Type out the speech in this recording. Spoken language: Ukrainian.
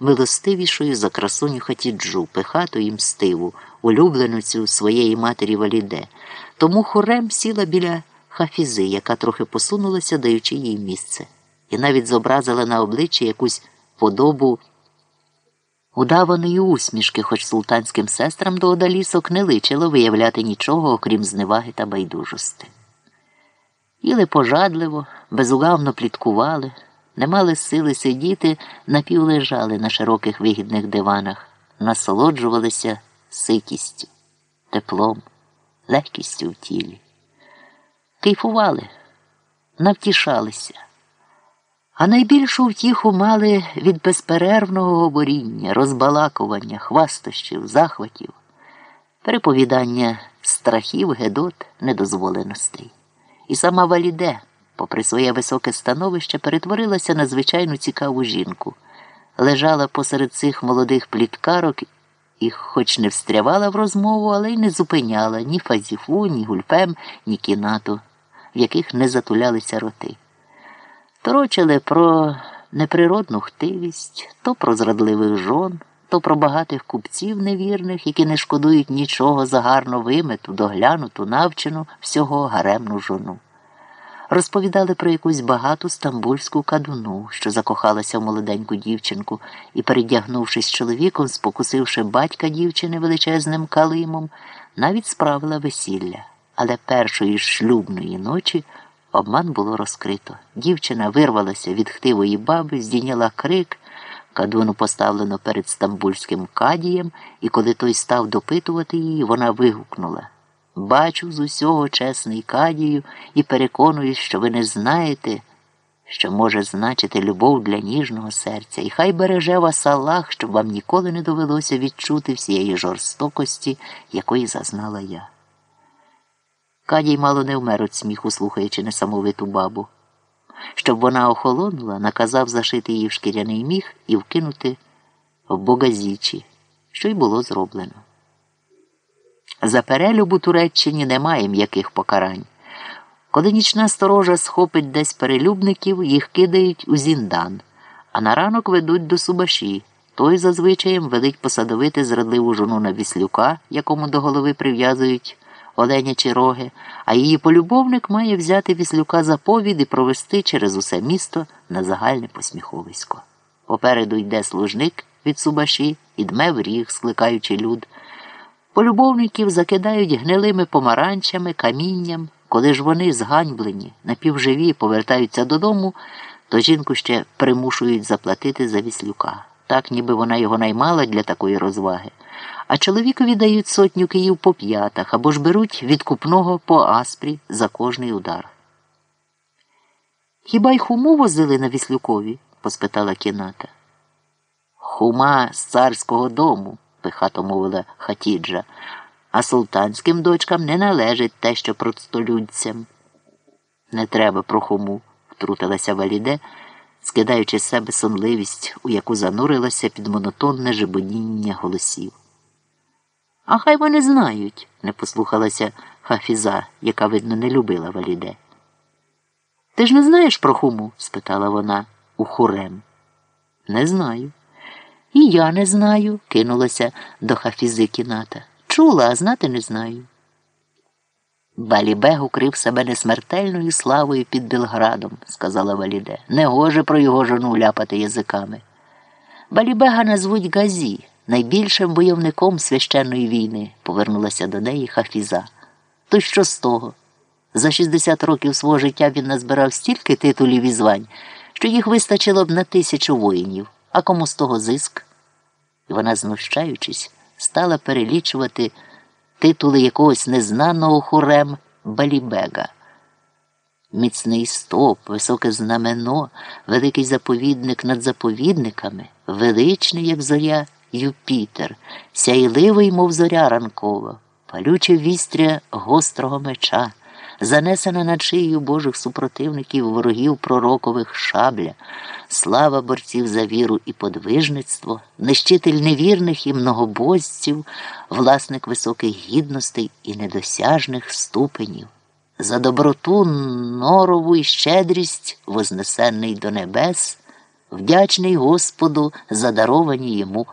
милостивішою за красуню хатіджу, пихату і мстиву, улюбленицю своєї матері Валіде. Тому хорем сіла біля хафізи, яка трохи посунулася, даючи їй місце, і навіть зобразила на обличчі якусь подобу удаваної усмішки, хоч султанським сестрам до одалісок не личило виявляти нічого, окрім зневаги та байдужості. Їли пожадливо, безугавно пліткували, не мали сили сидіти, напівлежали на широких вигідних диванах, насолоджувалися ситістю, теплом, легкістю в тілі. Кайфували, навтішалися, а найбільшу втіху мали від безперервного говоріння, розбалакування, хвастощів, захватів, переповідання страхів, гедот, недозволеностей. І сама Валіде, попри своє високе становище, перетворилася на звичайну цікаву жінку, лежала посеред цих молодих пліткарок і, хоч не встрявала в розмову, але й не зупиняла ні фазіфу, ні гульфем, ні кінату, в яких не затулялися роти. Торочили про неприродну хтивість, то про зрадливих жон, то про багатих купців невірних, які не шкодують нічого за гарно вимиту, доглянуту, навчену всього гаремну жону. Розповідали про якусь багату стамбульську кадуну, що закохалася в молоденьку дівчинку і, передягнувшись чоловіком, спокусивши батька дівчини величезним калимом, навіть справила весілля. Але першої шлюбної ночі обман було розкрито. Дівчина вирвалася від хтивої баби, здійняла крик. Кадуну поставлено перед стамбульським кадієм, і коли той став допитувати її, вона вигукнула Бачу з усього чесний кадію і переконуюсь, що ви не знаєте, що може значити любов для ніжного серця, і хай береже вас Аллах, щоб вам ніколи не довелося відчути всієї жорстокості, якої зазнала я. Кадій мало не вмер від сміху, слухаючи несамовиту бабу. Щоб вона охолонула, наказав зашити її в шкіряний міг і вкинути в богазічі, що й було зроблено. За перелюб у Туреччині немає м'яких покарань. Коли нічна сторожа схопить десь перелюбників, їх кидають у зіндан, а на ранок ведуть до Субаші. Той зазвичаєм велить посадовити зрадливу жону на віслюка, якому до голови прив'язують оленячі роги, а її полюбовник має взяти віслюка за повід і провести через усе місто на загальне посміховисько. Попереду йде служник від Субаші і дме в ріг, скликаючи люд. Полюбовників закидають гнилими помаранчами, камінням. Коли ж вони зганьблені, напівживі, повертаються додому, то жінку ще примушують заплатити за віслюка. Так, ніби вона його наймала для такої розваги. А чоловікові дають сотню київ по п'ятах або ж беруть відкупного по аспрі за кожний удар. Хіба й хуму возили на віслюкові? поспитала кіната. Хума з царського дому, пихато мовила хатіджа, а султанським дочкам не належить те, що простолюдцям. Не треба про хуму, втрутилася Валіде, скидаючи з себе сонливість, у яку занурилася під монотонне жебоніння голосів. А хай вони знають, не послухалася Хафіза, яка, видно, не любила Валіде. Ти ж не знаєш про хуму? спитала вона у хурем. Не знаю. І я не знаю, кинулася до хафізи кіната. Чула, а знати не знаю. Балібег укрив себе несмертельною славою під Белградом, сказала Валіде. Негоже про його жону ляпати язиками. Балібега назвуть Газі, найбільшим бойовником священної війни, повернулася до неї хафіза. То що з того? За 60 років свого життя він назбирав стільки титулів і звань, що їх вистачило б на тисячу воїнів. А кому з того зиск? І вона, знущаючись, стала перелічувати титули якогось незнаного хорем Балібега. Міцний стоп, високе знамено, великий заповідник над заповідниками, величний, як зоря Юпітер, сяйливий, мов зоря ранкова, палюче вістря гострого меча, занесена над шиєю Божих супротивників ворогів пророкових шабля, слава борців за віру і подвижництво, нищитель невірних і многобожців, власник високих гідностей і недосяжних ступенів. За доброту норову і щедрість, вознесений до небес, вдячний Господу за даровані йому